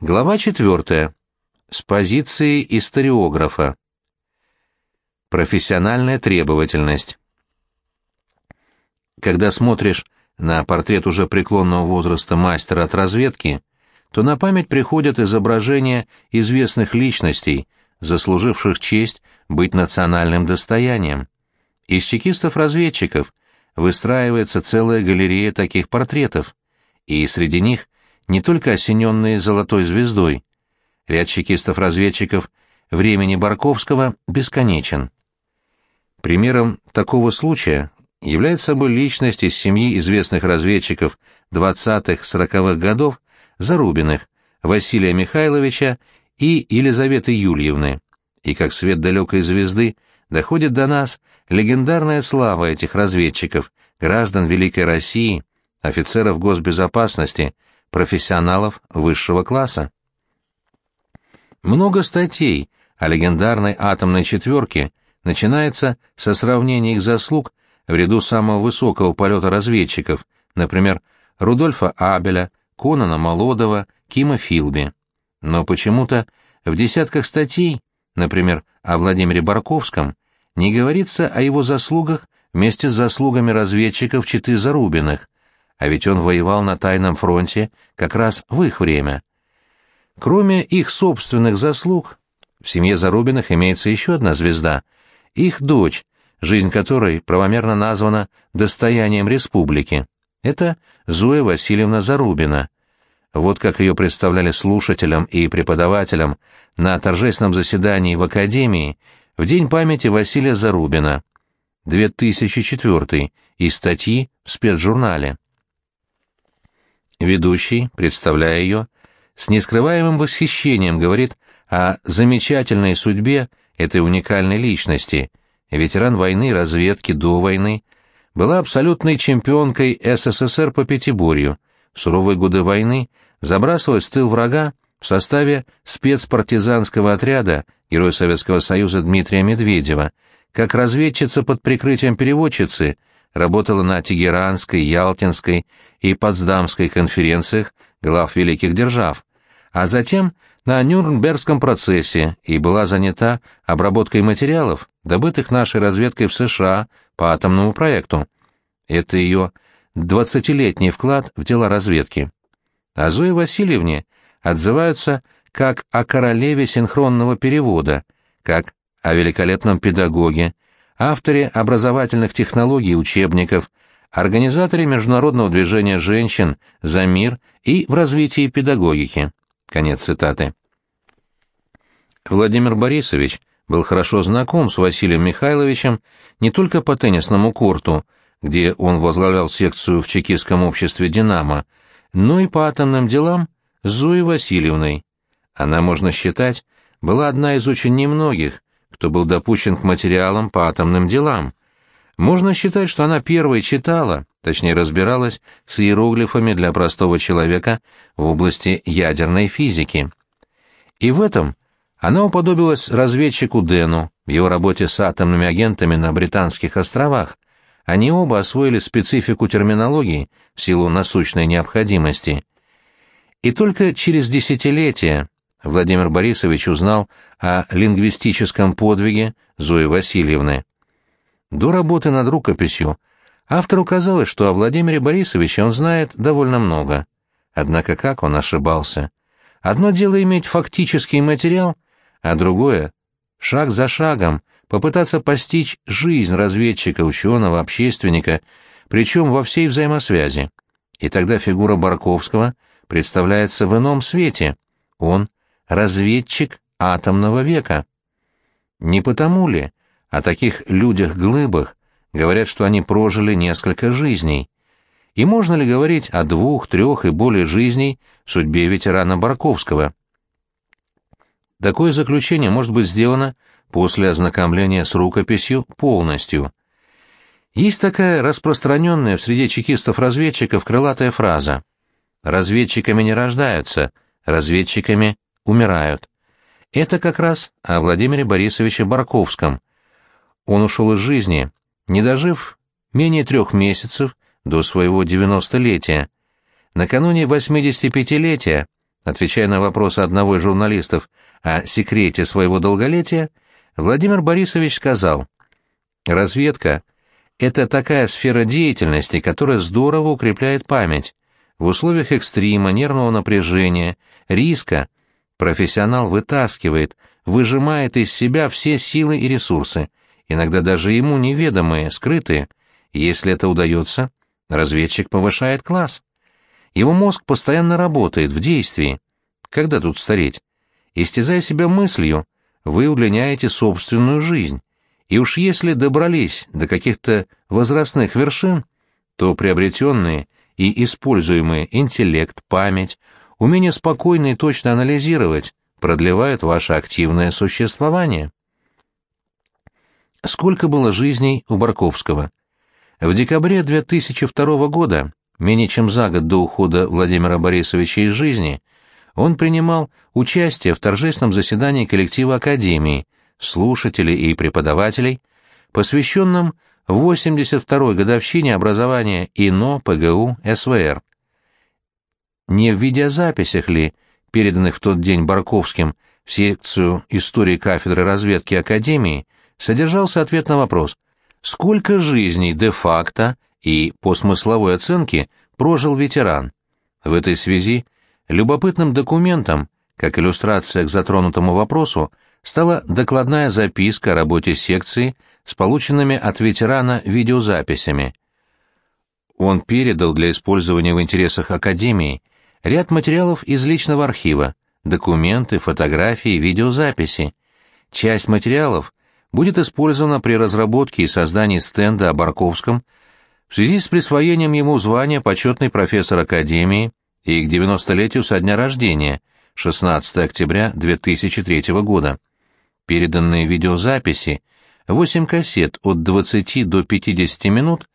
Глава четвертая. С позиции историографа. Профессиональная требовательность. Когда смотришь на портрет уже преклонного возраста мастера от разведки, то на память приходят изображения известных личностей, заслуживших честь быть национальным достоянием. Из чекистов-разведчиков выстраивается целая галерея таких портретов, и среди них не только осененные золотой звездой. Ряд чекистов-разведчиков времени Барковского бесконечен. Примером такого случая является собой личность из семьи известных разведчиков 20-40-х годов Зарубиных, Василия Михайловича и Елизаветы Юльевны. И как свет далекой звезды доходит до нас легендарная слава этих разведчиков, граждан Великой России, офицеров госбезопасности, профессионалов высшего класса. Много статей о легендарной атомной четверке начинается со сравнения их заслуг в ряду самого высокого полета разведчиков, например, Рудольфа Абеля, Конана Молодова, Кима Филби. Но почему-то в десятках статей, например, о Владимире Барковском, не говорится о его заслугах вместе с заслугами разведчиков Читы Зарубиных, а ведь он воевал на тайном фронте как раз в их время. Кроме их собственных заслуг, в семье Зарубиных имеется еще одна звезда, их дочь, жизнь которой правомерно названа «достоянием республики». Это Зоя Васильевна Зарубина. Вот как ее представляли слушателям и преподавателям на торжественном заседании в Академии в День памяти Василия Зарубина, 2004 из статьи в спецжурнале. Ведущий, представляя ее, с нескрываемым восхищением говорит о замечательной судьбе этой уникальной личности, ветеран войны разведки до войны, была абсолютной чемпионкой СССР по пятиборью, в суровые годы войны забрасывалась в тыл врага в составе спецпартизанского отряда Героя Советского Союза Дмитрия Медведева, как разведчица под прикрытием переводчицы – работала на Тегеранской, Ялтинской и Потсдамской конференциях глав великих держав, а затем на Нюрнбергском процессе и была занята обработкой материалов, добытых нашей разведкой в США по атомному проекту. Это ее двадцатилетний вклад в дела разведки. О Зое Васильевне отзываются как о королеве синхронного перевода, как о великолепном педагоге, авторе образовательных технологий учебников, организаторе международного движения женщин за мир и в развитии педагогики. Конец цитаты. Владимир Борисович был хорошо знаком с Василием Михайловичем не только по теннисному корту, где он возглавлял секцию в чекистском обществе «Динамо», но и по атомным делам с Зоей Васильевной. Она, можно считать, была одна из очень немногих, кто был допущен к материалам по атомным делам. Можно считать, что она первой читала, точнее разбиралась с иероглифами для простого человека в области ядерной физики. И в этом она уподобилась разведчику Дэну в его работе с атомными агентами на Британских островах. Они оба освоили специфику терминологии в силу насущной необходимости. И только через десятилетия Владимир Борисович узнал о лингвистическом подвиге Зои Васильевны. До работы над рукописью автору казалось, что о Владимире Борисовиче он знает довольно много. Однако как он ошибался? Одно дело иметь фактический материал, а другое — шаг за шагом попытаться постичь жизнь разведчика, ученого, общественника, причем во всей взаимосвязи. И тогда фигура Барковского представляется в ином свете. Он разведчик атомного века. Не потому ли о таких людях-глыбах говорят, что они прожили несколько жизней? И можно ли говорить о двух, трех и более жизней в судьбе ветерана Барковского? Такое заключение может быть сделано после ознакомления с рукописью полностью. Есть такая распространенная в среде чекистов-разведчиков крылатая фраза «разведчиками не рождаются, разведчиками умирают. Это как раз о Владимире Борисовиче Барковском. Он ушел из жизни, не дожив менее трех месяцев до своего девяностолетия. Накануне 85-летия отвечая на вопросы одного из журналистов о секрете своего долголетия, Владимир Борисович сказал, «Разведка — это такая сфера деятельности, которая здорово укрепляет память. В условиях экстрима, нервного напряжения, риска профессионал вытаскивает, выжимает из себя все силы и ресурсы, иногда даже ему неведомые, скрытые. Если это удается, разведчик повышает класс. Его мозг постоянно работает, в действии. Когда тут стареть? Истязая себя мыслью, вы удлиняете собственную жизнь. И уж если добрались до каких-то возрастных вершин, то приобретенные и используемые интеллект, память, умение спокойно и точно анализировать продлевают ваше активное существование. Сколько было жизней у Барковского? В декабре 2002 года, менее чем за год до ухода Владимира Борисовича из жизни, он принимал участие в торжественном заседании коллектива Академии, слушателей и преподавателей, посвященном 82-й годовщине образования ИНО, ПГУ, СВР. Не в видеозаписях ли, переданных в тот день Барковским в секцию истории кафедры разведки Академии, содержался ответ на вопрос сколько жизней де-факто и по смысловой оценке прожил ветеран. В этой связи любопытным документом, как иллюстрация к затронутому вопросу, стала докладная записка о работе секции с полученными от ветерана видеозаписями. Он передал для использования в интересах Академии ряд материалов из личного архива, документы, фотографии, видеозаписи. Часть материалов будет использована при разработке и создании стенда о Барковском в связи с присвоением ему звания почетный профессор Академии и к 90-летию со дня рождения, 16 октября 2003 года. Переданные видеозаписи, 8 кассет от 20 до 50 минут,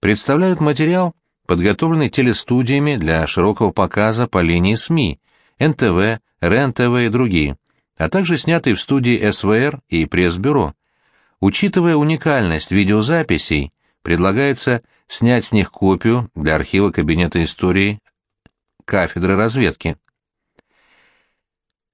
представляют материал, подготовленный телестудиями для широкого показа по линии СМИ, НТВ, РЕН-ТВ и другие, а также снятый в студии СВР и пресс-бюро. Учитывая уникальность видеозаписей, предлагается снять с них копию для архива Кабинета истории кафедры разведки.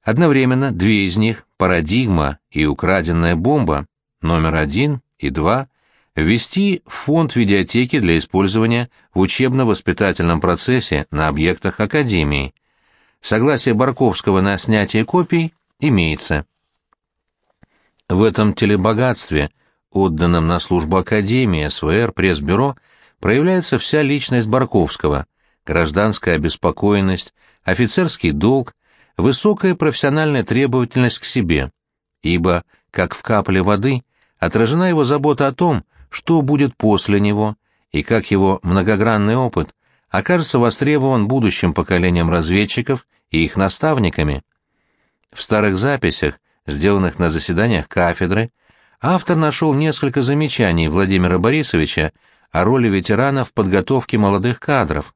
Одновременно две из них, «Парадигма» и «Украденная бомба», номер один и два, ввести фонд видеотеки для использования в учебно-воспитательном процессе на объектах Академии. Согласие Барковского на снятие копий имеется. В этом телебогатстве, отданном на службу Академии, СВР, пресс-бюро, проявляется вся личность Барковского, гражданская обеспокоенность, офицерский долг, высокая профессиональная требовательность к себе, ибо, как в капле воды, отражена его забота о том, что будет после него, и как его многогранный опыт окажется востребован будущим поколением разведчиков и их наставниками. В старых записях сделанных на заседаниях кафедры, автор нашел несколько замечаний Владимира Борисовича о роли ветерана в подготовке молодых кадров.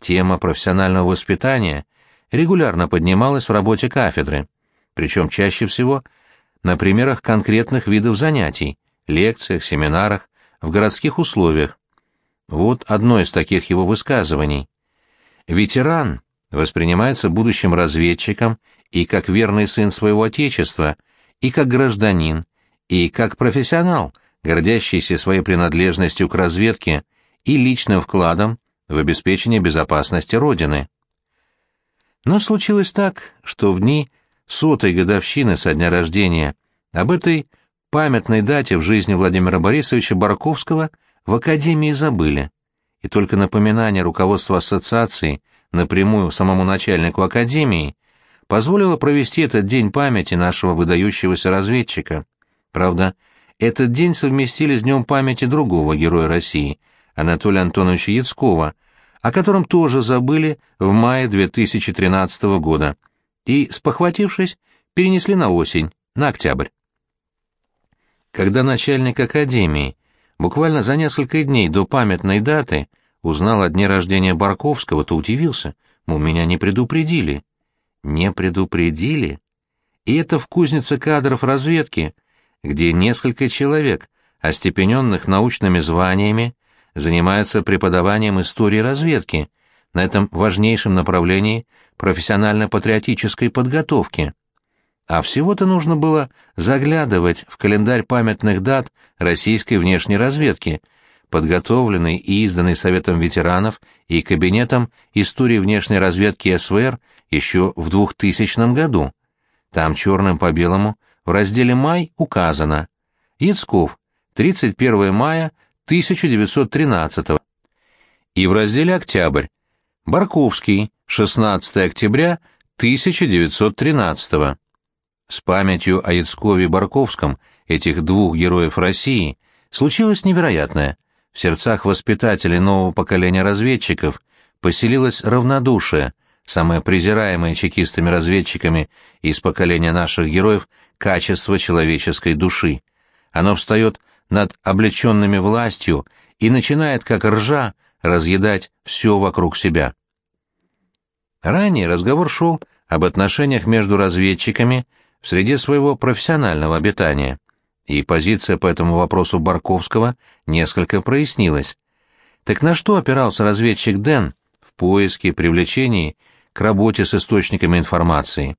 Тема профессионального воспитания регулярно поднималась в работе кафедры, причем чаще всего на примерах конкретных видов занятий, лекциях, семинарах, в городских условиях. Вот одно из таких его высказываний. Ветеран воспринимается будущим разведчиком и как верный сын своего отечества, и как гражданин, и как профессионал, гордящийся своей принадлежностью к разведке и личным вкладом в обеспечение безопасности Родины. Но случилось так, что в дни сотой годовщины со дня рождения об этой памятной дате в жизни Владимира Борисовича Барковского в Академии забыли, и только напоминание руководства ассоциации напрямую самому начальнику Академии позволило провести этот день памяти нашего выдающегося разведчика. Правда, этот день совместили с днем памяти другого героя России, Анатолия Антоновича Яцкова, о котором тоже забыли в мае 2013 года, и, спохватившись, перенесли на осень, на октябрь. Когда начальник академии буквально за несколько дней до памятной даты узнал о дне рождения Барковского, то удивился, мол, меня не предупредили. Не предупредили? И это в кузнице кадров разведки, где несколько человек, остепененных научными званиями, занимаются преподаванием истории разведки, на этом важнейшем направлении профессионально-патриотической подготовки. А всего-то нужно было заглядывать в календарь памятных дат российской внешней разведки, подготовленный и изданный Советом ветеранов и Кабинетом истории внешней разведки СВР еще в 2000 году. Там черным по белому в разделе «Май» указано. «Яцков, 31 мая 1913 и в разделе «Октябрь» Барковский, 16 октября 1913 С памятью о Яцкове и Барковском, этих двух героев России, случилось невероятное. В сердцах воспитателей нового поколения разведчиков поселилось равнодушие, самое презираемое чекистами-разведчиками из поколения наших героев качество человеческой души. Оно встает над облеченными властью и начинает, как ржа, разъедать все вокруг себя. Ранее разговор шел об отношениях между разведчиками в среде своего профессионального обитания, и позиция по этому вопросу Барковского несколько прояснилась. Так на что опирался разведчик Дэн в поиске, привлечении к работе с источниками информации?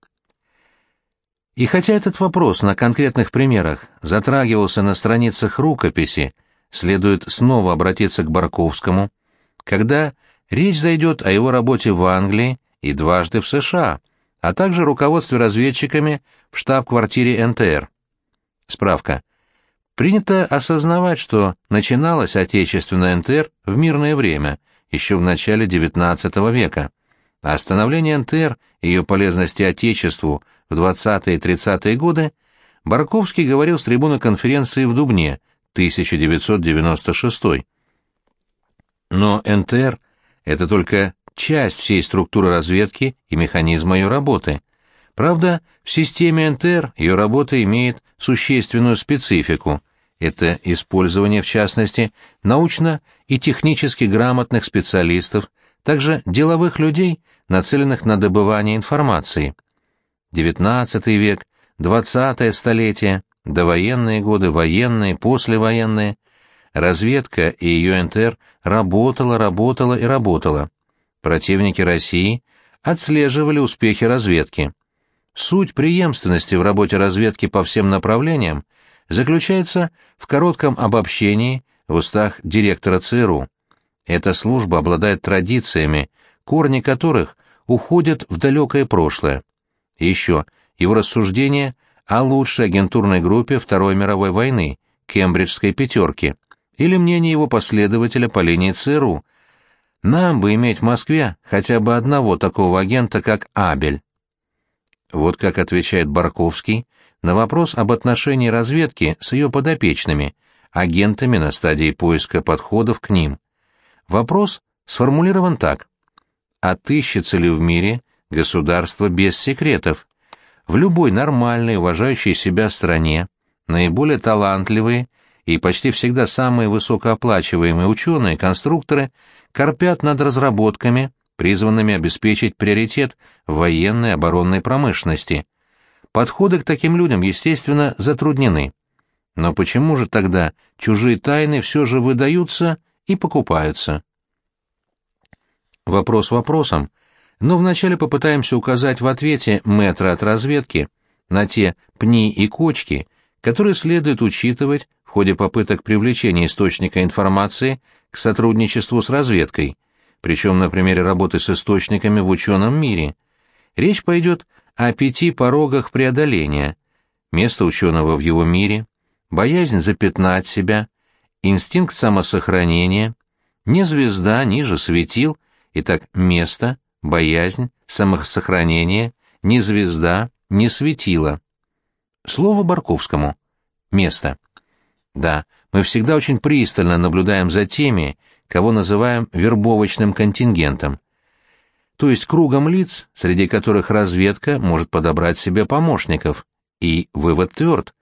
И хотя этот вопрос на конкретных примерах затрагивался на страницах рукописи, следует снова обратиться к Барковскому – когда речь зайдет о его работе в Англии и дважды в США, а также руководстве разведчиками в штаб-квартире НТР. Справка. Принято осознавать, что начиналась отечественная НТР в мирное время, еще в начале XIX века. А становление НТР и ее полезности Отечеству в 20-е и 30-е годы Барковский говорил с трибуны конференции в Дубне, 1996 но НТР — это только часть всей структуры разведки и механизма ее работы. Правда, в системе НТР ее работа имеет существенную специфику. Это использование, в частности, научно и технически грамотных специалистов, также деловых людей, нацеленных на добывание информации. XIX век, XX столетие, довоенные годы, военные, послевоенные — Разведка и ее НТР работала, работала и работала. Противники России отслеживали успехи разведки. Суть преемственности в работе разведки по всем направлениям заключается в коротком обобщении в устах директора ЦРУ. Эта служба обладает традициями, корни которых уходят в далекое прошлое. Еще его рассуждения о лучшей агентурной группе Второй мировой войны, Кембриджской пятерки, или мнение его последователя по линии ЦРУ. Нам бы иметь в Москве хотя бы одного такого агента, как Абель. Вот как отвечает Барковский на вопрос об отношении разведки с ее подопечными, агентами на стадии поиска подходов к ним. Вопрос сформулирован так. Отыщется ли в мире государство без секретов? В любой нормальной, уважающей себя стране наиболее талантливые – и почти всегда самые высокооплачиваемые ученые, конструкторы, корпят над разработками, призванными обеспечить приоритет военной оборонной промышленности. Подходы к таким людям, естественно, затруднены. Но почему же тогда чужие тайны все же выдаются и покупаются? Вопрос вопросом, но вначале попытаемся указать в ответе метра от разведки на те пни и кочки, которые следует учитывать ходе попыток привлечения источника информации к сотрудничеству с разведкой, причем на примере работы с источниками в ученом мире. Речь пойдет о пяти порогах преодоления, место ученого в его мире, боязнь запятнать себя, инстинкт самосохранения, не звезда ниже светил, итак, место, боязнь, самосохранение, не звезда, не светило. Слово Барковскому. Место. Да, мы всегда очень пристально наблюдаем за теми, кого называем вербовочным контингентом, то есть кругом лиц, среди которых разведка может подобрать себе помощников. И вывод тверд.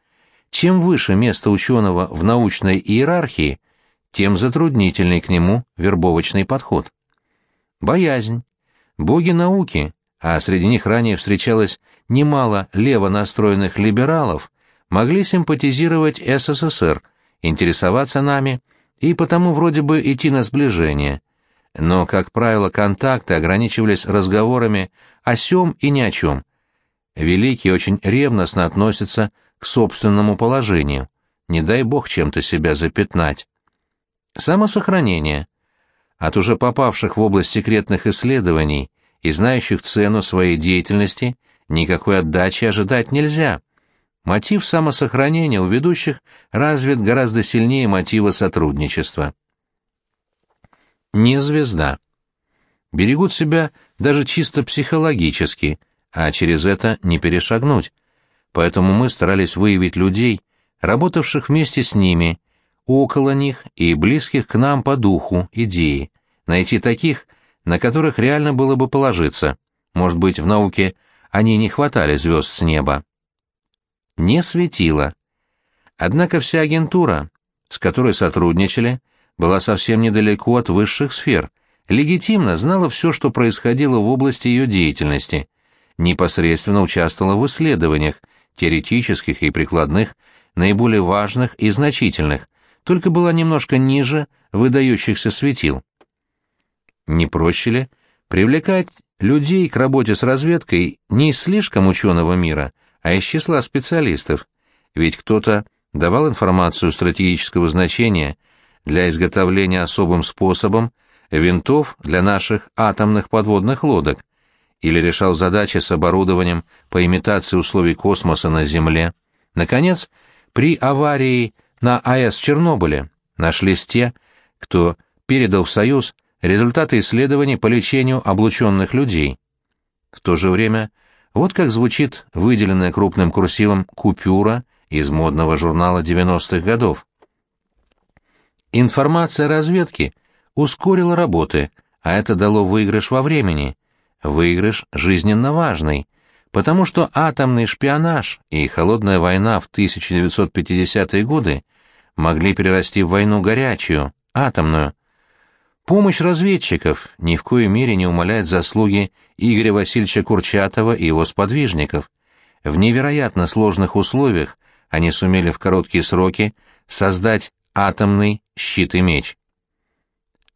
Чем выше место ученого в научной иерархии, тем затруднительней к нему вербовочный подход. Боязнь. Боги науки, а среди них ранее встречалось немало лево настроенных либералов, могли симпатизировать СССР, интересоваться нами и потому вроде бы идти на сближение. но, как правило, контакты ограничивались разговорами о сём и ни о чем. Великий очень ревностно относится к собственному положению, не дай бог чем-то себя запятнать. Самосохранение. От уже попавших в область секретных исследований и знающих цену своей деятельности никакой отдачи ожидать нельзя. Мотив самосохранения у ведущих развит гораздо сильнее мотива сотрудничества. Не звезда. Берегут себя даже чисто психологически, а через это не перешагнуть. Поэтому мы старались выявить людей, работавших вместе с ними, около них и близких к нам по духу, идеи, найти таких, на которых реально было бы положиться. Может быть, в науке они не хватали звезд с неба. Не светило. Однако вся агентура, с которой сотрудничали, была совсем недалеко от высших сфер, легитимно знала все, что происходило в области ее деятельности, непосредственно участвовала в исследованиях, теоретических и прикладных, наиболее важных и значительных, только была немножко ниже выдающихся светил. Не проще ли привлекать людей к работе с разведкой не из слишком ученого мира, а из числа специалистов? Ведь кто-то давал информацию стратегического значения для изготовления особым способом винтов для наших атомных подводных лодок, или решал задачи с оборудованием по имитации условий космоса на Земле. Наконец, при аварии на АЭС Чернобыле нашлись те, кто передал в Союз результаты исследований по лечению облученных людей. В то же время, вот как звучит выделенная крупным курсивом купюра из модного журнала 90-х годов. Информация разведки ускорила работы, а это дало выигрыш во времени. Выигрыш жизненно важный, потому что атомный шпионаж и холодная война в 1950-е годы могли перерасти в войну горячую, атомную. Помощь разведчиков ни в коей мере не умаляет заслуги Игоря Васильевича Курчатова и его сподвижников. В невероятно сложных условиях они сумели в короткие сроки создать атомный щит и меч.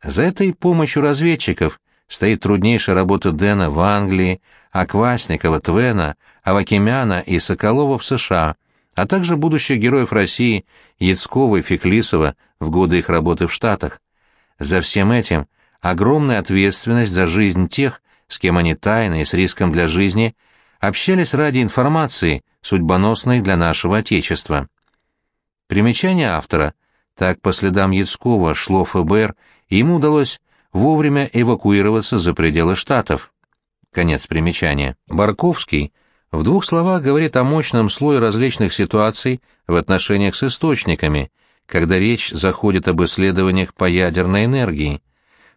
За этой помощью разведчиков стоит труднейшая работа Дэна в Англии, Аквасникова, Твена, Авакимяна и Соколова в США, а также будущих героев России Яцкова и Феклисова в годы их работы в Штатах. За всем этим огромная ответственность за жизнь тех, с кем они тайно и с риском для жизни общались ради информации, судьбоносной для нашего Отечества. Примечание автора – так по следам Яцкова шло ФБР, и ему удалось вовремя эвакуироваться за пределы Штатов. Конец примечания. Барковский в двух словах говорит о мощном слое различных ситуаций в отношениях с источниками, когда речь заходит об исследованиях по ядерной энергии.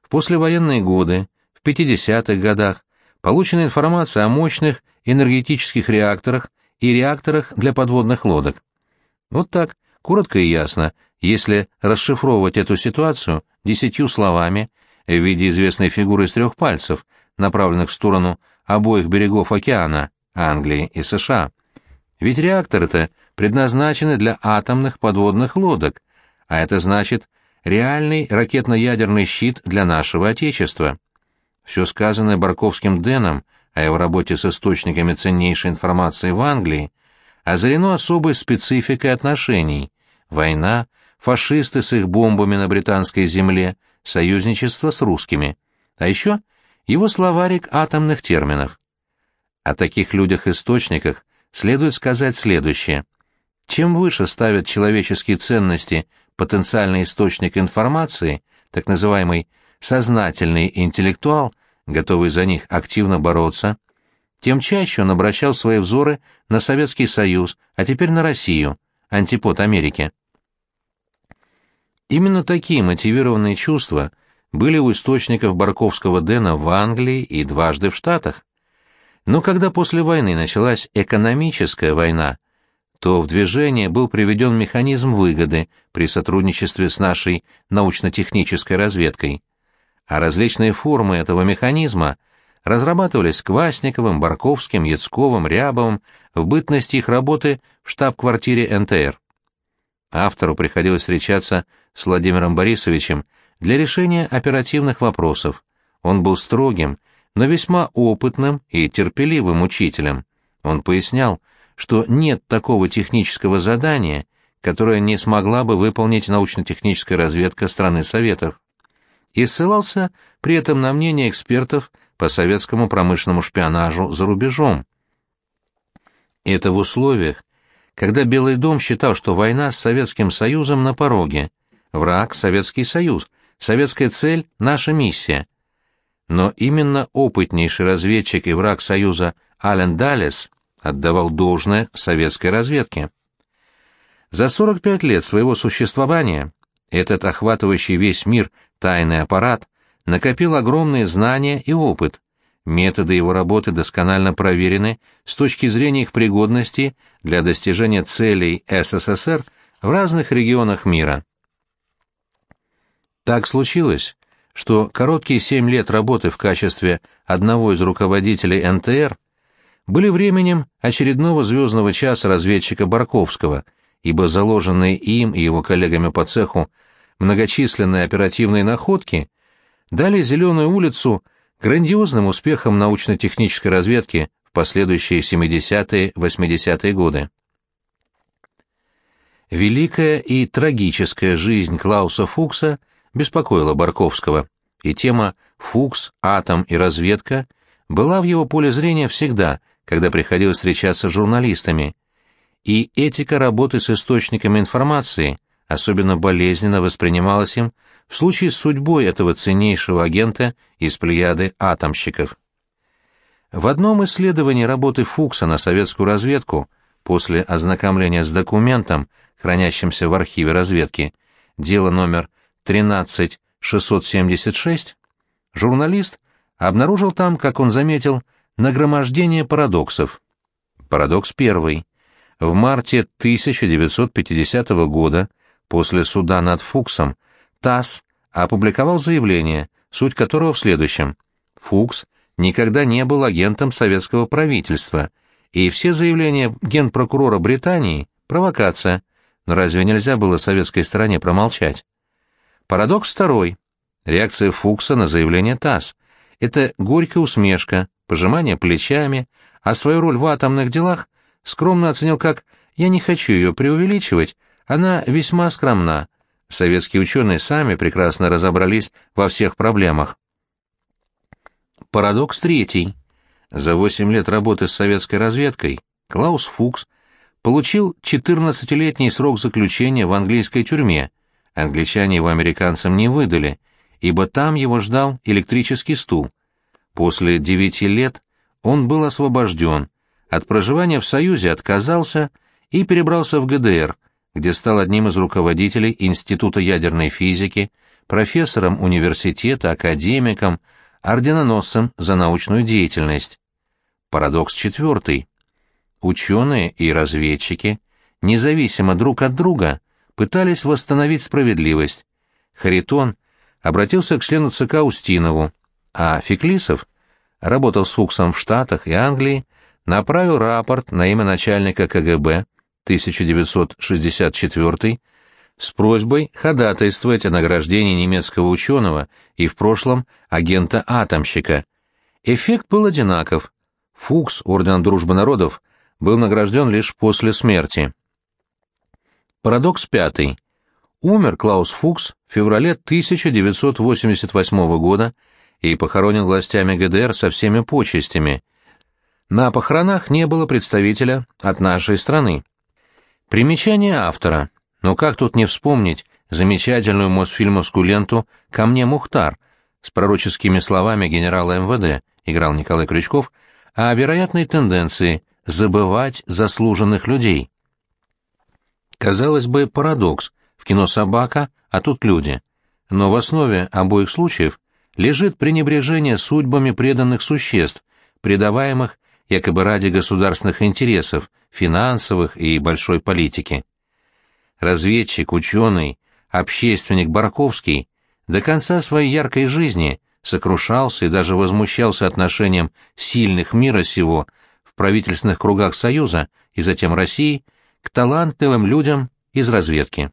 В послевоенные годы, в 50-х годах, получена информация о мощных энергетических реакторах и реакторах для подводных лодок. Вот так, коротко и ясно, если расшифровывать эту ситуацию десятью словами в виде известной фигуры из трех пальцев, направленных в сторону обоих берегов океана, Англии и США. Ведь реакторы-то предназначены для атомных подводных лодок, а это значит реальный ракетно-ядерный щит для нашего Отечества. Все сказанное Барковским Дэном о его работе с источниками ценнейшей информации в Англии озарено особой спецификой отношений. Война, фашисты с их бомбами на британской земле, союзничество с русскими. А еще его словарик атомных терминов. О таких людях-источниках следует сказать следующее. Чем выше ставят человеческие ценности потенциальный источник информации, так называемый сознательный интеллектуал, готовый за них активно бороться, тем чаще он обращал свои взоры на Советский Союз, а теперь на Россию, антипод Америки. Именно такие мотивированные чувства были у источников Барковского Дэна в Англии и дважды в Штатах. Но когда после войны началась экономическая война, то в движение был приведен механизм выгоды при сотрудничестве с нашей научно-технической разведкой. А различные формы этого механизма разрабатывались Квасниковым, Барковским, Яцковым, Рябовым в бытности их работы в штаб-квартире НТР. Автору приходилось встречаться с Владимиром Борисовичем для решения оперативных вопросов. Он был строгим, но весьма опытным и терпеливым учителем. Он пояснял, что нет такого технического задания, которое не смогла бы выполнить научно-техническая разведка страны Советов. И ссылался при этом на мнение экспертов по советскому промышленному шпионажу за рубежом. Это в условиях, когда Белый дом считал, что война с Советским Союзом на пороге, враг — Советский Союз, советская цель — наша миссия. Но именно опытнейший разведчик и враг Союза Ален Даллес отдавал должное советской разведке. За 45 лет своего существования этот охватывающий весь мир тайный аппарат накопил огромные знания и опыт. Методы его работы досконально проверены с точки зрения их пригодности для достижения целей СССР в разных регионах мира. Так случилось, что короткие семь лет работы в качестве одного из руководителей НТР были временем очередного звездного часа разведчика Барковского, ибо заложенные им и его коллегами по цеху многочисленные оперативные находки дали «Зеленую улицу» грандиозным успехом научно-технической разведки в последующие 70-80-е годы. Великая и трагическая жизнь Клауса Фукса беспокоила Барковского, и тема «Фукс, атом и разведка» была в его поле зрения всегда, когда приходилось встречаться с журналистами, и этика работы с источниками информации особенно болезненно воспринималась им в случае с судьбой этого ценнейшего агента из плеяды атомщиков. В одном исследовании работы Фукса на советскую разведку после ознакомления с документом, хранящимся в архиве разведки, дело номер 13676, журналист обнаружил там, как он заметил, нагромождение парадоксов. Парадокс первый. В марте 1950 года, после суда над Фуксом, ТАСС опубликовал заявление, суть которого в следующем. Фукс никогда не был агентом советского правительства, и все заявления генпрокурора Британии – провокация. Но разве нельзя было советской стороне промолчать? Парадокс второй. Реакция Фукса на заявление ТАСС. Это горькая усмешка, пожимание плечами, а свою роль в атомных делах скромно оценил как «я не хочу ее преувеличивать, она весьма скромна, Советские ученые сами прекрасно разобрались во всех проблемах. Парадокс третий. За 8 лет работы с советской разведкой Клаус Фукс получил 14-летний срок заключения в английской тюрьме. Англичане его американцам не выдали, ибо там его ждал электрический стул. После 9 лет он был освобожден, от проживания в Союзе отказался и перебрался в ГДР – где стал одним из руководителей Института ядерной физики, профессором университета, академиком, орденоносцем за научную деятельность. Парадокс четвертый. Ученые и разведчики, независимо друг от друга, пытались восстановить справедливость. Харитон обратился к члену ЦК Устинову, а Феклисов работал с Фуксом в Штатах и Англии, направил рапорт на имя начальника КГБ 1964 с просьбой ходатайствовать о награждении немецкого ученого и в прошлом агента-атомщика. Эффект был одинаков. Фукс, Орден Дружбы Народов, был награжден лишь после смерти. Парадокс пятый. Умер Клаус Фукс в феврале 1988 года и похоронен властями ГДР со всеми почестями. На похоронах не было представителя от нашей страны. Примечание автора. Но как тут не вспомнить замечательную мосфильмовскую ленту «Ко мне Мухтар» с пророческими словами генерала МВД, играл Николай Крючков, о вероятной тенденции забывать заслуженных людей. Казалось бы, парадокс. В кино собака, а тут люди. Но в основе обоих случаев лежит пренебрежение судьбами преданных существ, предаваемых якобы ради государственных интересов, финансовых и большой политики. Разведчик, ученый, общественник Барковский до конца своей яркой жизни сокрушался и даже возмущался отношением сильных мира сего в правительственных кругах Союза и затем России к талантливым людям из разведки.